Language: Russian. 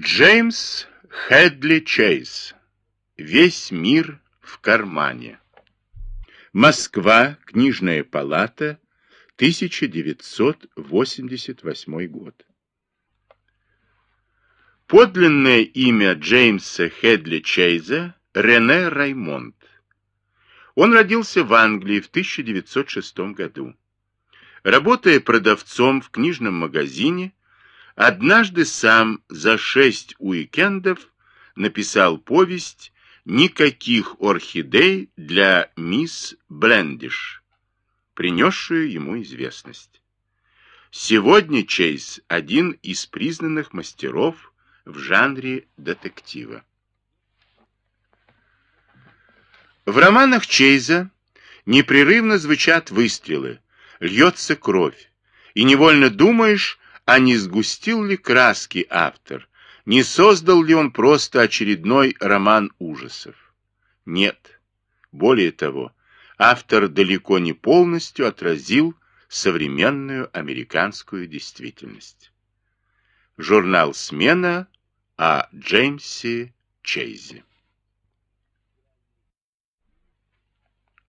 Джеймс Хедли Чейз. Весь мир в кармане. Москва. Книжная палата. 1988 год. Подлинное имя Джеймса Хедли Чейза Рене Раймонд. Он родился в Англии в 1906 году. Работая продавцом в книжном магазине, Однажды сам за шесть уикендов написал повесть «Никаких орхидей для мисс Блендиш», принесшую ему известность. Сегодня Чейз – один из признанных мастеров в жанре детектива. В романах Чейза непрерывно звучат выстрелы, льется кровь, и невольно думаешь, а не сгустил ли краски автор, не создал ли он просто очередной роман ужасов. Нет. Более того, автор далеко не полностью отразил современную американскую действительность. Журнал «Смена» о Джеймсе Чейзе.